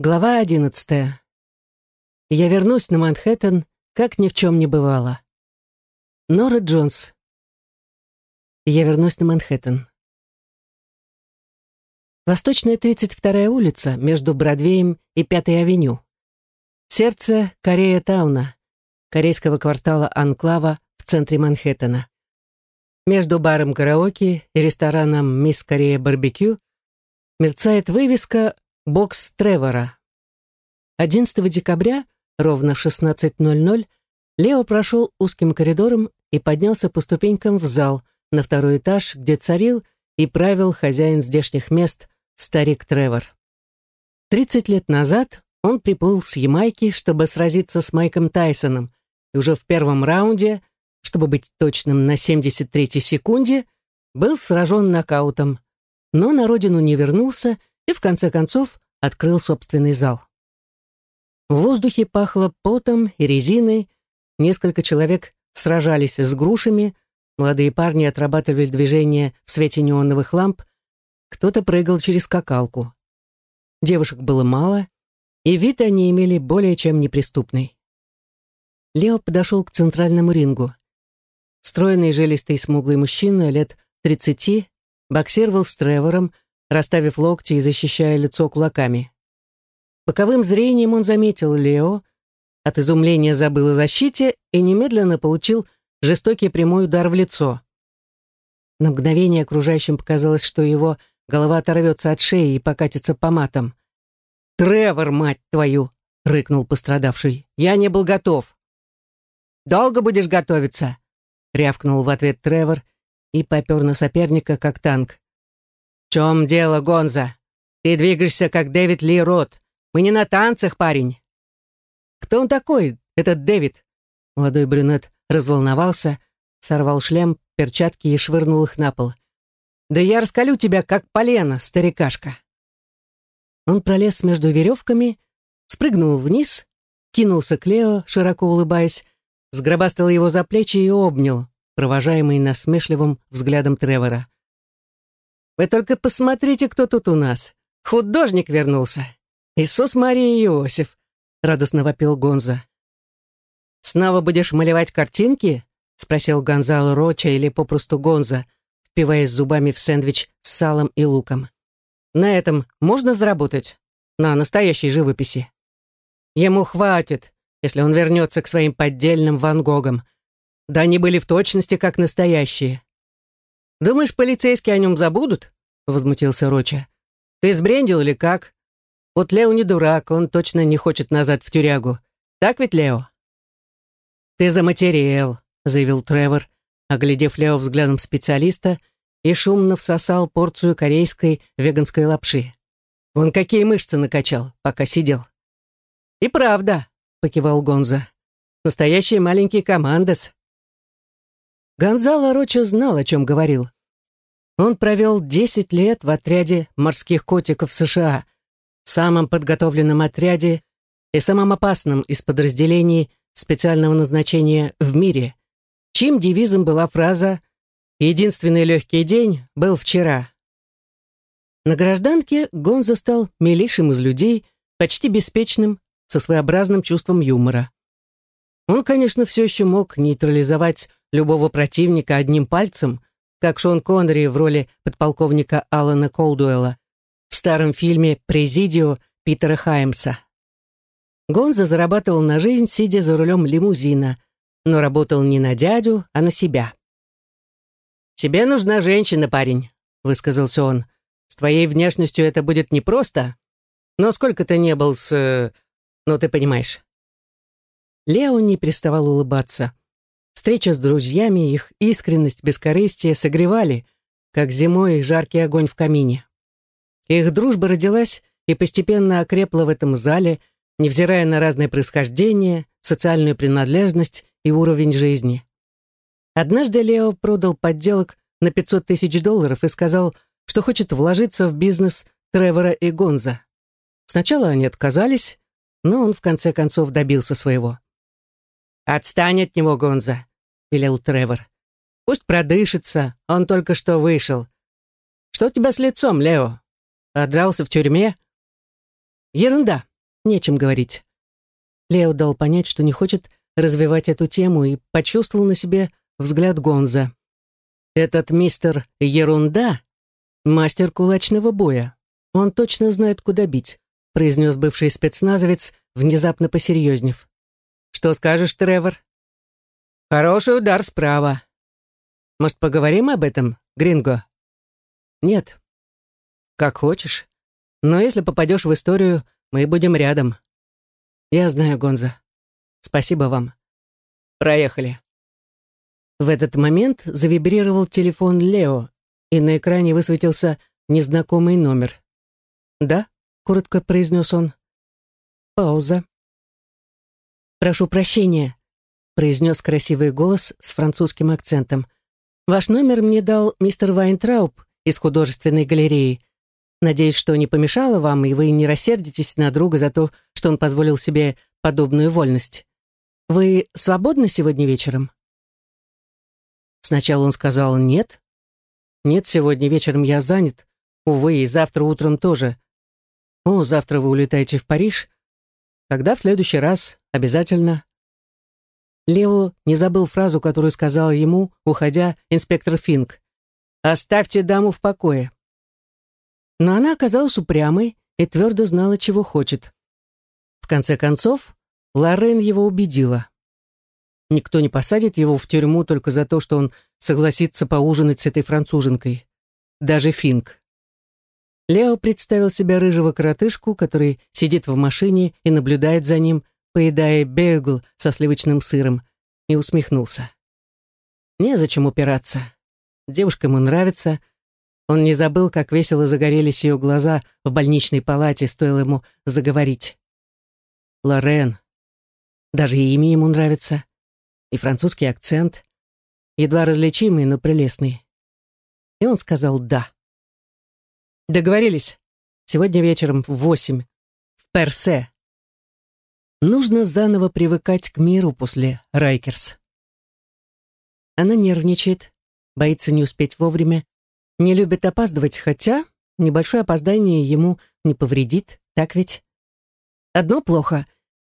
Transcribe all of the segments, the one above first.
Глава одиннадцатая. Я вернусь на Манхэттен, как ни в чем не бывало. Нора Джонс. Я вернусь на Манхэттен. Восточная 32-я улица между Бродвеем и Пятой авеню. Сердце Корея-тауна, корейского квартала Анклава в центре Манхэттена. Между баром караоке и рестораном «Мисс Корея Барбекю» мерцает вывеска Бокс Тревора. 11 декабря, ровно в 16.00, Лео прошел узким коридором и поднялся по ступенькам в зал, на второй этаж, где царил и правил хозяин здешних мест, старик Тревор. 30 лет назад он приплыл с Ямайки, чтобы сразиться с Майком Тайсоном, и уже в первом раунде, чтобы быть точным на 73-й секунде, был сражен нокаутом, но на родину не вернулся и, в конце концов, открыл собственный зал. В воздухе пахло потом и резиной, несколько человек сражались с грушами, молодые парни отрабатывали движения в свете неоновых ламп, кто-то прыгал через скакалку. Девушек было мало, и вид они имели более чем неприступный. Лео подошел к центральному рингу. Стройный жилистый смуглый мужчина лет тридцати боксировал с Тревором, расставив локти и защищая лицо кулаками. Боковым зрением он заметил Лео, от изумления забыл о защите и немедленно получил жестокий прямой удар в лицо. На мгновение окружающим показалось, что его голова оторвется от шеи и покатится по матам. «Тревор, мать твою!» — рыкнул пострадавший. «Я не был готов». «Долго будешь готовиться?» — рявкнул в ответ Тревор и попер на соперника, как танк чем дело, Гонза? Ты двигаешься, как Дэвид Ли Рот. Мы не на танцах, парень». «Кто он такой, этот Дэвид?» Молодой брюнет разволновался, сорвал шлем, перчатки и швырнул их на пол. «Да я раскалю тебя, как полено, старикашка!» Он пролез между веревками, спрыгнул вниз, кинулся к Лео, широко улыбаясь, сгробастал его за плечи и обнял, провожаемый насмешливым взглядом Тревора. Вы только посмотрите, кто тут у нас. Художник вернулся. Иисус Мария и Иосиф, радостно вопил Гонза. Снова будешь малевать картинки? спросил Гонзало Роча или попросту Гонза, впиваясь зубами в сэндвич с салом и луком. На этом можно заработать? На настоящей живописи. Ему хватит, если он вернется к своим поддельным Ван Гогам. Да они были в точности как настоящие. «Думаешь, полицейские о нем забудут?» — возмутился Роча. «Ты сбрендил или как? Вот Лео не дурак, он точно не хочет назад в тюрягу. Так ведь, Лео?» «Ты заматерел», — заявил Тревор, оглядев Лео взглядом специалиста и шумно всосал порцию корейской веганской лапши. «Вон какие мышцы накачал, пока сидел». «И правда», — покивал Гонза. «Настоящий маленький командос». Гонзало Роча знал, о чем говорил. Он провел 10 лет в отряде морских котиков США, самом подготовленном отряде и самом опасном из подразделений специального назначения в мире, чьим девизом была фраза «Единственный легкий день был вчера». На гражданке Гонза стал милейшим из людей, почти беспечным, со своеобразным чувством юмора. Он, конечно, все еще мог нейтрализовать любого противника одним пальцем – как Шон Коннери в роли подполковника Алана Колдуэлла в старом фильме «Президио» Питера Хаймса. Гонза зарабатывал на жизнь, сидя за рулем лимузина, но работал не на дядю, а на себя. «Тебе нужна женщина, парень», — высказался он. «С твоей внешностью это будет непросто, но сколько ты не был с... ну, ты понимаешь». Лео не переставал улыбаться. Встреча с друзьями, их искренность, бескорыстие согревали, как зимой жаркий огонь в камине. Их дружба родилась и постепенно окрепла в этом зале, невзирая на разное происхождение, социальную принадлежность и уровень жизни. Однажды Лео продал подделок на 500 тысяч долларов и сказал, что хочет вложиться в бизнес Тревора и Гонза. Сначала они отказались, но он в конце концов добился своего. «Отстань от него, Гонза велел Тревор. «Пусть продышится, он только что вышел. Что у тебя с лицом, Лео? Подрался в тюрьме?» Ерунда, нечем говорить. Лео дал понять, что не хочет развивать эту тему и почувствовал на себе взгляд Гонза. Этот мистер Ерунда — мастер кулачного боя. Он точно знает, куда бить, произнес бывший спецназовец, внезапно посерьезнев. Что скажешь, Тревор? Хороший удар справа. Может, поговорим об этом, Гринго? Нет. Как хочешь. Но если попадешь в историю, мы будем рядом. Я знаю, Гонза. Спасибо вам. Проехали. В этот момент завибрировал телефон Лео, и на экране высветился незнакомый номер. «Да?» — коротко произнес он. Пауза. «Прошу прощения», — произнес красивый голос с французским акцентом. «Ваш номер мне дал мистер Вайнтрауб из художественной галереи. Надеюсь, что не помешало вам, и вы не рассердитесь на друга за то, что он позволил себе подобную вольность. Вы свободны сегодня вечером?» Сначала он сказал «нет». «Нет, сегодня вечером я занят. Увы, и завтра утром тоже. О, завтра вы улетаете в Париж. Когда в следующий раз? Обязательно». Лео не забыл фразу, которую сказал ему, уходя, инспектор Финк. «Оставьте даму в покое». Но она оказалась упрямой и твердо знала, чего хочет. В конце концов, Лорен его убедила. Никто не посадит его в тюрьму только за то, что он согласится поужинать с этой француженкой. Даже Финк. Лео представил себе рыжего коротышку, который сидит в машине и наблюдает за ним, поедая бегл со сливочным сыром, и усмехнулся. Незачем упираться. Девушка ему нравится. Он не забыл, как весело загорелись ее глаза в больничной палате, стоило ему заговорить. Лорен. Даже имя ему нравится и французский акцент, едва различимый, но прелестный. И он сказал «да». Договорились. Сегодня вечером в восемь. В Персе. Нужно заново привыкать к миру после Райкерс. Она нервничает, боится не успеть вовремя, не любит опаздывать, хотя небольшое опоздание ему не повредит, так ведь? Одно плохо.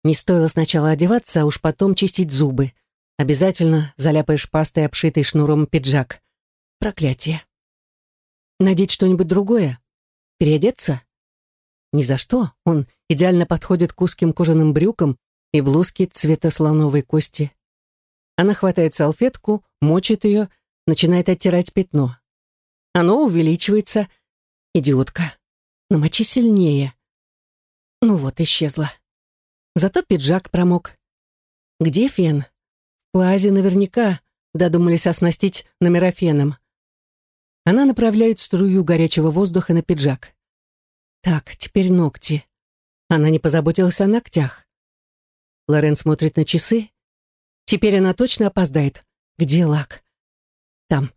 Не стоило сначала одеваться, а уж потом чистить зубы. Обязательно заляпаешь пастой обшитый шнуром пиджак. Проклятие. Надеть что-нибудь другое? Переодеться? Ни за что. Он идеально подходит к узким кожаным брюкам и блузке цвета слоновой кости. Она хватает салфетку, мочит ее, начинает оттирать пятно. Оно увеличивается. Идиотка. Намочи сильнее. Ну вот, исчезла. Зато пиджак промок. Где фен? Плазе наверняка додумались оснастить номера феном. Она направляет струю горячего воздуха на пиджак. Так, теперь ногти. Она не позаботилась о ногтях. Лорен смотрит на часы. Теперь она точно опоздает. Где лак? Там.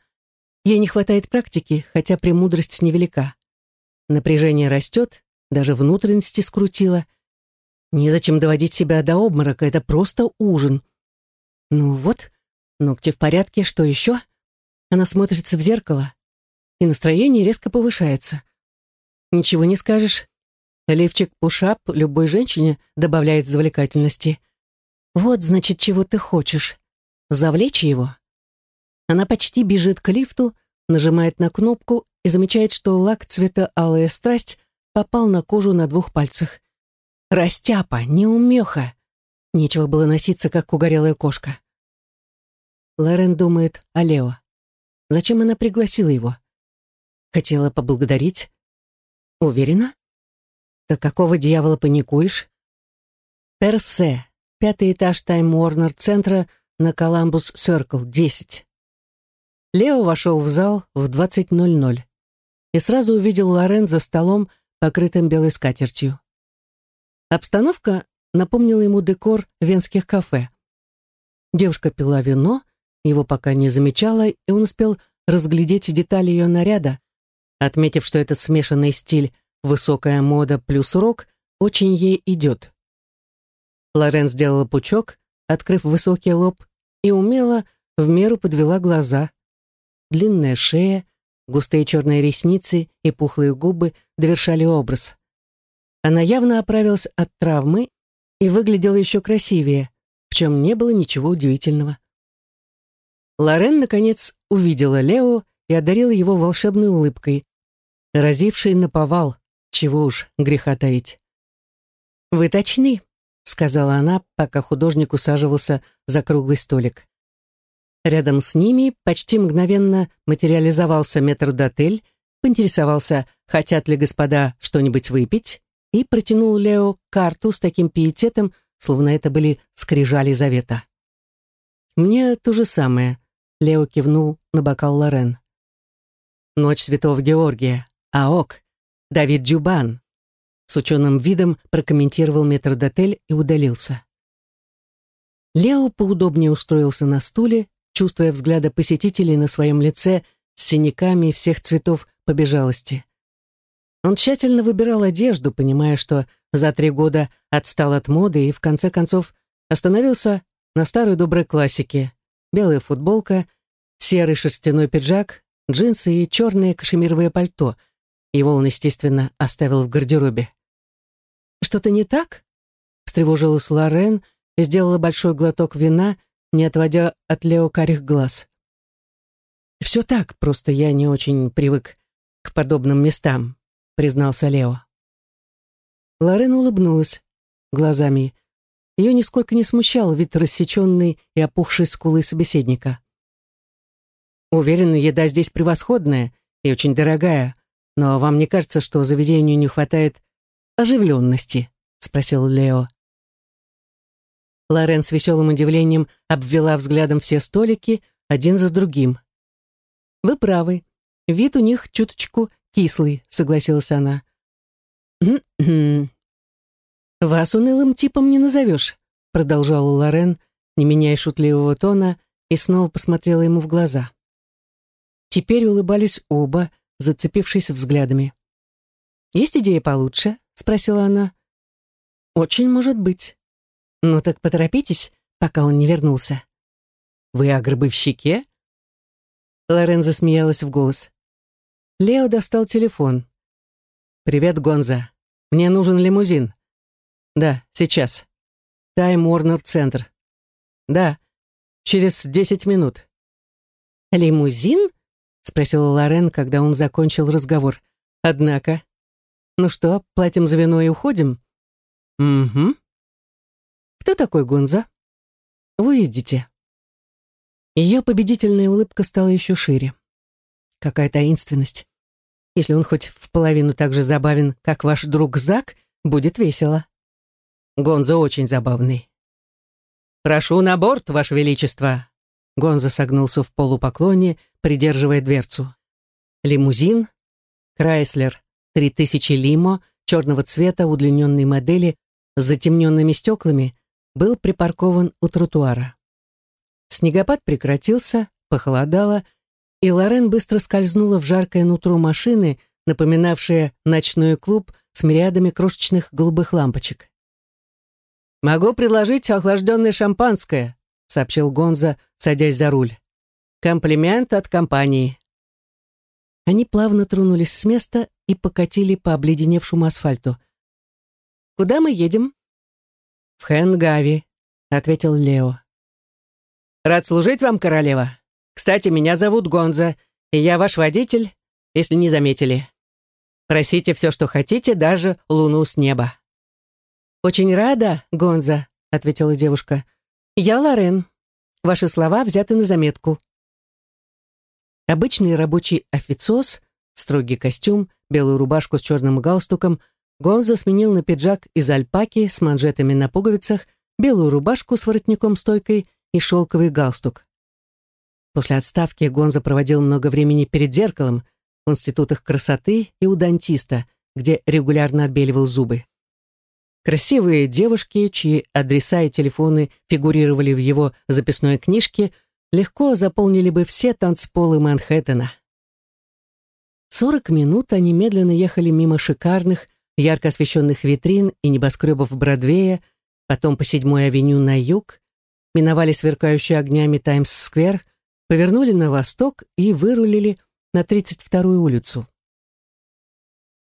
Ей не хватает практики, хотя премудрость невелика. Напряжение растет, даже внутренности скрутило. Незачем доводить себя до обморока, это просто ужин. Ну вот, ногти в порядке, что еще? Она смотрится в зеркало, и настроение резко повышается. Ничего не скажешь. Левчик пушап любой женщине добавляет завлекательности. Вот, значит, чего ты хочешь. Завлечь его. Она почти бежит к лифту, нажимает на кнопку и замечает, что лак цвета алая страсть попал на кожу на двух пальцах. Растяпа, неумеха. Нечего было носиться, как угорелая кошка. Лорен думает о Лео. Зачем она пригласила его? Хотела поблагодарить? Уверена? Так какого дьявола паникуешь? Персе, пятый этаж Тайм Уорнер центра на Коламбус Сёркл, 10. Лео вошел в зал в 20.00 и сразу увидел Лорен за столом, покрытым белой скатертью. Обстановка напомнила ему декор венских кафе. Девушка пила вино, его пока не замечала, и он успел разглядеть детали ее наряда, отметив, что этот смешанный стиль «высокая мода плюс рок» очень ей идет. Лорен сделала пучок, открыв высокий лоб, и умело в меру подвела глаза. Длинная шея, густые черные ресницы и пухлые губы довершали образ. Она явно оправилась от травмы и выглядела еще красивее, в чем не было ничего удивительного. Лорен, наконец, увидела Лео и одарила его волшебной улыбкой, разившей на повал, чего уж греха таить. «Вы точны», — сказала она, пока художник усаживался за круглый столик. Рядом с ними почти мгновенно материализовался метрдотель, поинтересовался, хотят ли господа что-нибудь выпить, и протянул Лео карту с таким пиететом, словно это были скрижали завета. «Мне то же самое», — Лео кивнул на бокал Лорен. «Ночь святого Георгия, АОК, Давид Дюбан», с ученым видом прокомментировал метрдотель и удалился. Лео поудобнее устроился на стуле, чувствуя взгляды посетителей на своем лице с синяками всех цветов побежалости. Он тщательно выбирал одежду, понимая, что за три года отстал от моды и, в конце концов, остановился на старой доброй классике. Белая футболка, серый шерстяной пиджак, джинсы и черное кашемировое пальто. Его он, естественно, оставил в гардеробе. «Что-то не так?» — встревожилась Лорен и сделала большой глоток вина, не отводя от Лео карих глаз. «Все так, просто я не очень привык к подобным местам», признался Лео. Лорен улыбнулась глазами. Ее нисколько не смущал вид рассеченной и опухшей скулы собеседника. «Уверена, еда здесь превосходная и очень дорогая, но вам не кажется, что заведению не хватает оживленности?» — спросил Лео. Лорен с веселым удивлением обвела взглядом все столики, один за другим. «Вы правы. Вид у них чуточку кислый», — согласилась она. «Вас унылым типом не назовешь», — продолжала Лорен, не меняя шутливого тона, и снова посмотрела ему в глаза. Теперь улыбались оба, зацепившись взглядами. «Есть идея получше?» — спросила она. «Очень может быть. Ну так поторопитесь, пока он не вернулся». «Вы о гробовщике?» Лорен засмеялась в голос. Лео достал телефон. «Привет, Гонза. Мне нужен лимузин». «Да, сейчас. Тайм Уорнер Центр». «Да, через десять минут». «Лимузин?» — спросила Лорен, когда он закончил разговор. «Однако...» «Ну что, платим за вино и уходим?» «Угу». «Кто такой Гонза?» «Вы Ее победительная улыбка стала еще шире. Какая таинственность. Если он хоть в половину так же забавен, как ваш друг Зак, будет весело. Гонза очень забавный. «Прошу на борт, Ваше Величество!» Гонза согнулся в полупоклоне, придерживая дверцу. Лимузин, Крайслер, 3000 Лимо, черного цвета, удлиненной модели, с затемненными стеклами, был припаркован у тротуара. Снегопад прекратился, похолодало, и Лорен быстро скользнула в жаркое нутро машины, напоминавшее ночной клуб с мириадами крошечных голубых лампочек. «Могу предложить охлажденное шампанское», — сообщил Гонза, садясь за руль. «Комплимент от компании». Они плавно тронулись с места и покатили по обледеневшему асфальту. «Куда мы едем?» «В Хенгави», — ответил Лео. «Рад служить вам, королева», кстати, меня зовут Гонза, и я ваш водитель, если не заметили. Просите все, что хотите, даже луну с неба». «Очень рада, Гонза», — ответила девушка. «Я Лорен. Ваши слова взяты на заметку». Обычный рабочий официоз, строгий костюм, белую рубашку с черным галстуком, Гонза сменил на пиджак из альпаки с манжетами на пуговицах, белую рубашку с воротником-стойкой и шелковый галстук. После отставки Гонза проводил много времени перед зеркалом в институтах красоты и у дантиста, где регулярно отбеливал зубы. Красивые девушки, чьи адреса и телефоны фигурировали в его записной книжке, легко заполнили бы все танцполы Манхэттена. Сорок минут они медленно ехали мимо шикарных, ярко освещенных витрин и небоскребов Бродвея, потом по седьмой авеню на юг, миновали сверкающие огнями Таймс-сквер, повернули на восток и вырулили на 32-ю улицу.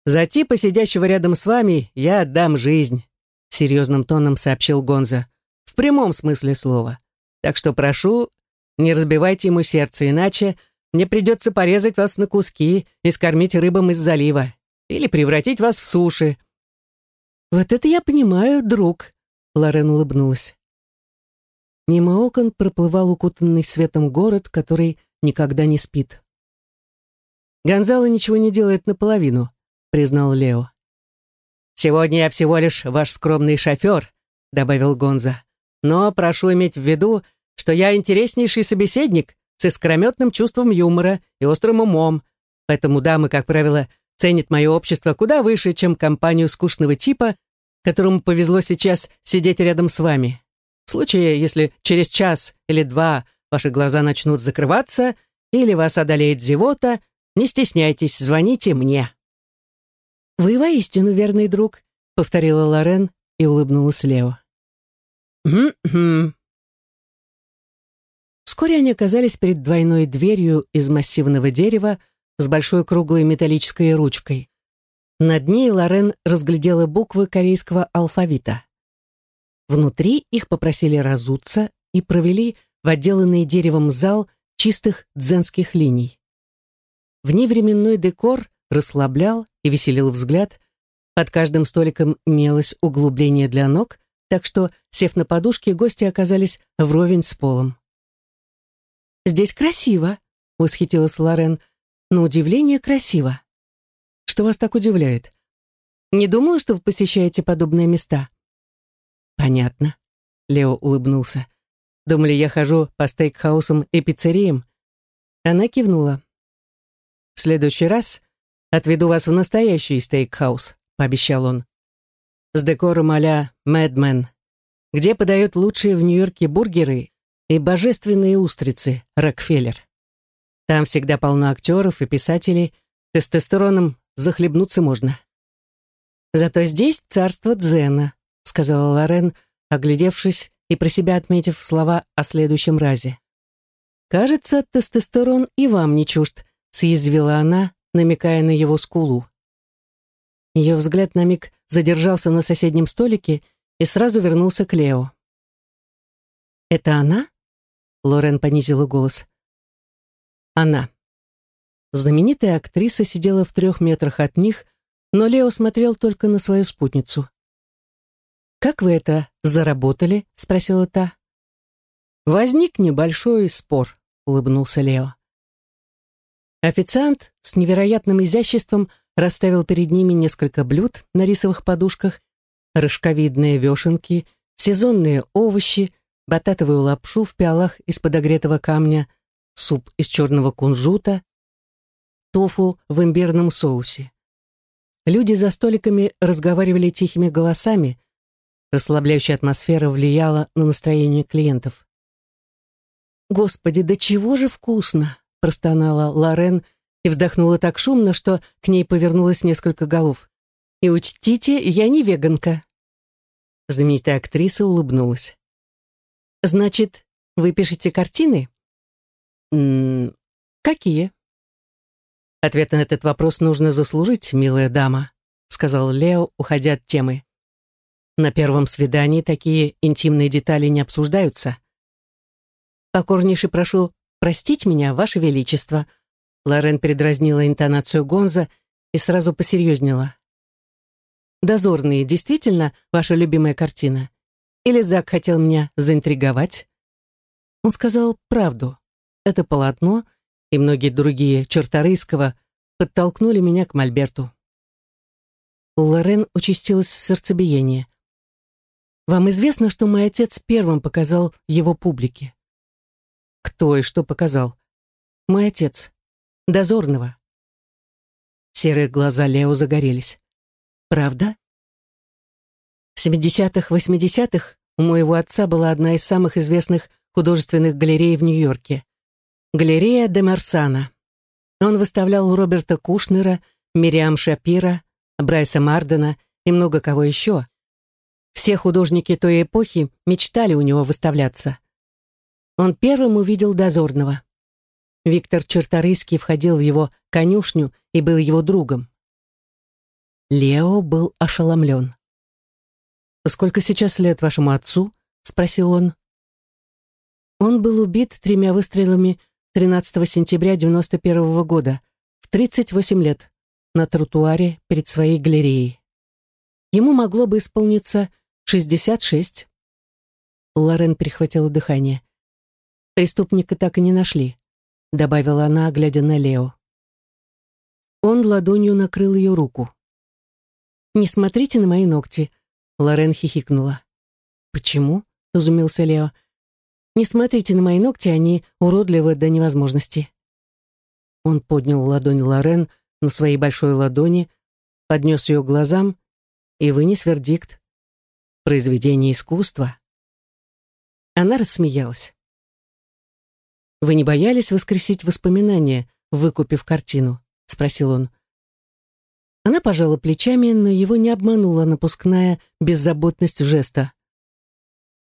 За типа, сидящего рядом с вами, я отдам жизнь», — серьезным тоном сообщил Гонза. «В прямом смысле слова. Так что прошу, не разбивайте ему сердце, иначе мне придется порезать вас на куски и скормить рыбам из залива. Или превратить вас в суши». «Вот это я понимаю, друг», — Лорен улыбнулась. Мимо окон проплывал укутанный светом город, который никогда не спит. «Гонзало ничего не делает наполовину», — признал Лео. «Сегодня я всего лишь ваш скромный шофер», — добавил Гонза. «Но прошу иметь в виду, что я интереснейший собеседник с искрометным чувством юмора и острым умом, поэтому дамы, как правило, ценят мое общество куда выше, чем компанию скучного типа, которому повезло сейчас сидеть рядом с вами. В случае, если через час или два ваши глаза начнут закрываться или вас одолеет зевота, не стесняйтесь, звоните мне». «Вы воистину верный друг», — повторила Лорен и улыбнулась Лео. «Хм-хм», Вскоре они оказались перед двойной дверью из массивного дерева с большой круглой металлической ручкой. Над ней Лорен разглядела буквы корейского алфавита. Внутри их попросили разуться и провели в отделанный деревом зал чистых дзенских линий. Вневременной декор расслаблял и веселил взгляд. Под каждым столиком имелось углубление для ног, так что, сев на подушке, гости оказались вровень с полом. «Здесь красиво», — восхитилась Лорен. «На удивление красиво». «Что вас так удивляет?» «Не думала, что вы посещаете подобные места». «Понятно», — Лео улыбнулся. «Думали, я хожу по стейкхаусам и пиццериям?» Она кивнула. «В следующий раз отведу вас в настоящий стейкхаус», — пообещал он. «С декором а-ля Мэдмен, где подают лучшие в Нью-Йорке бургеры и божественные устрицы Рокфеллер. Там всегда полно актеров и писателей, тестостероном захлебнуться можно. Зато здесь царство дзена, сказала Лорен, оглядевшись и про себя отметив слова о следующем разе. «Кажется, тестостерон и вам не чужд», — съязвила она, намекая на его скулу. Ее взгляд на миг задержался на соседнем столике и сразу вернулся к Лео. «Это она?» Лорен понизила голос. Она. Знаменитая актриса сидела в трех метрах от них, но Лео смотрел только на свою спутницу. «Как вы это заработали?» — спросила та. «Возник небольшой спор», — улыбнулся Лео. Официант с невероятным изяществом расставил перед ними несколько блюд на рисовых подушках, рожковидные вешенки, сезонные овощи, бататовую лапшу в пиалах из подогретого камня, суп из черного кунжута, тофу в имбирном соусе. Люди за столиками разговаривали тихими голосами, расслабляющая атмосфера влияла на настроение клиентов. «Господи, да чего же вкусно!» – простонала Лорен и вздохнула так шумно, что к ней повернулось несколько голов. «И учтите, я не веганка». Знаменитая актриса улыбнулась. Значит, вы пишете картины? М какие? Ответ на этот вопрос нужно заслужить, милая дама, сказал Лео, уходя от темы. На первом свидании такие интимные детали не обсуждаются. Покорнейше прошу простить меня, ваше величество. Лорен передразнила интонацию Гонза и сразу посерьезнела. «Дозорные действительно ваша любимая картина? Или Зак хотел меня заинтриговать? Он сказал правду. Это полотно и многие другие Черторийского подтолкнули меня к Мольберту. У Лорен участилось сердцебиение. «Вам известно, что мой отец первым показал его публике?» «Кто и что показал?» «Мой отец. Дозорного». Серые глаза Лео загорелись. «Правда?» В 70-х-80-х у моего отца была одна из самых известных художественных галерей в Нью-Йорке. Галерея де Марсана. Он выставлял Роберта Кушнера, Мириам Шапира, Брайса Мардена и много кого еще. Все художники той эпохи мечтали у него выставляться. Он первым увидел дозорного. Виктор Черторийский входил в его конюшню и был его другом. Лео был ошеломлен. «Сколько сейчас лет вашему отцу?» — спросил он. Он был убит тремя выстрелами 13 сентября 91 -го года, в 38 лет, на тротуаре перед своей галереей. Ему могло бы исполниться 66. Лорен перехватила дыхание. Преступника так и не нашли, добавила она, глядя на Лео. Он ладонью накрыл ее руку. «Не смотрите на мои ногти», — Лорен хихикнула. «Почему?» — изумился Лео. «Не смотрите на мои ногти, они уродливы до невозможности». Он поднял ладонь Лорен на своей большой ладони, поднес ее глазам и вынес вердикт. Произведение искусства. Она рассмеялась. «Вы не боялись воскресить воспоминания, выкупив картину?» — спросил он. Она пожала плечами, но его не обманула напускная беззаботность жеста.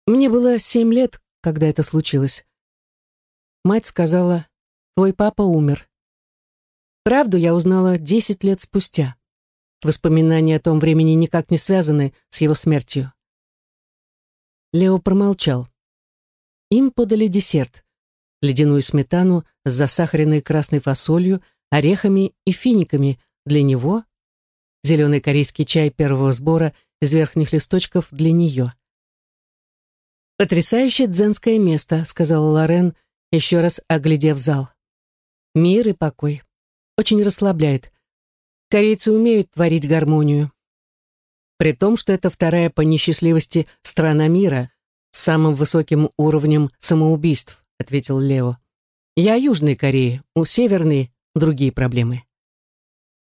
«Мне было семь лет, когда это случилось. Мать сказала, твой папа умер. Правду я узнала десять лет спустя. Воспоминания о том времени никак не связаны с его смертью. Лео промолчал. Им подали десерт. Ледяную сметану с засахаренной красной фасолью, орехами и финиками для него, зеленый корейский чай первого сбора из верхних листочков для нее. «Потрясающее дзенское место», — сказала Лорен, еще раз оглядев зал. «Мир и покой. Очень расслабляет. Корейцы умеют творить гармонию. При том, что это вторая по несчастливости страна мира с самым высоким уровнем самоубийств, ответил Лео. Я Южной Кореи, у Северной другие проблемы.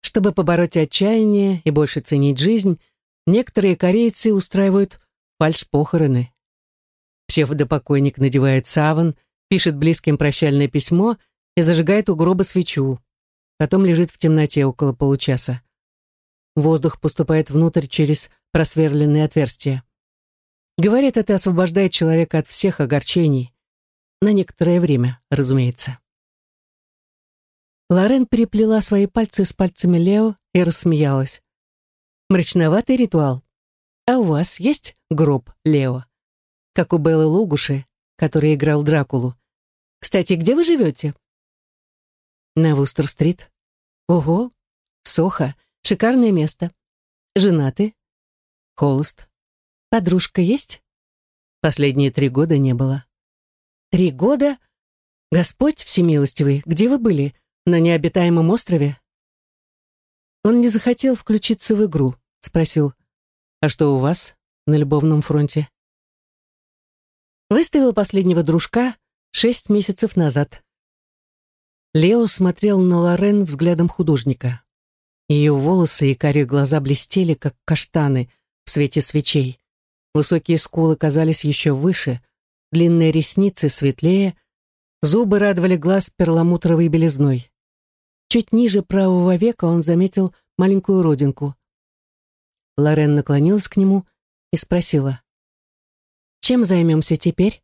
Чтобы побороть отчаяние и больше ценить жизнь, некоторые корейцы устраивают фальшпохороны. Псевдопокойник надевает саван, пишет близким прощальное письмо и зажигает у гроба свечу потом лежит в темноте около получаса. Воздух поступает внутрь через просверленные отверстия. Говорят, это освобождает человека от всех огорчений. На некоторое время, разумеется. Лорен переплела свои пальцы с пальцами Лео и рассмеялась. «Мрачноватый ритуал. А у вас есть гроб, Лео? Как у Беллы Лугуши, который играл Дракулу. Кстати, где вы живете?» На Вустер-стрит. Ого, Соха, шикарное место. Женаты? Холост. Подружка есть? Последние три года не было. Три года? Господь всемилостивый, где вы были? На необитаемом острове? Он не захотел включиться в игру, спросил. А что у вас на любовном фронте? Выставил последнего дружка шесть месяцев назад. Лео смотрел на Лорен взглядом художника. Ее волосы и карие глаза блестели, как каштаны в свете свечей. Высокие скулы казались еще выше, длинные ресницы светлее, зубы радовали глаз перламутровой белизной. Чуть ниже правого века он заметил маленькую родинку. Лорен наклонилась к нему и спросила. «Чем займемся теперь?»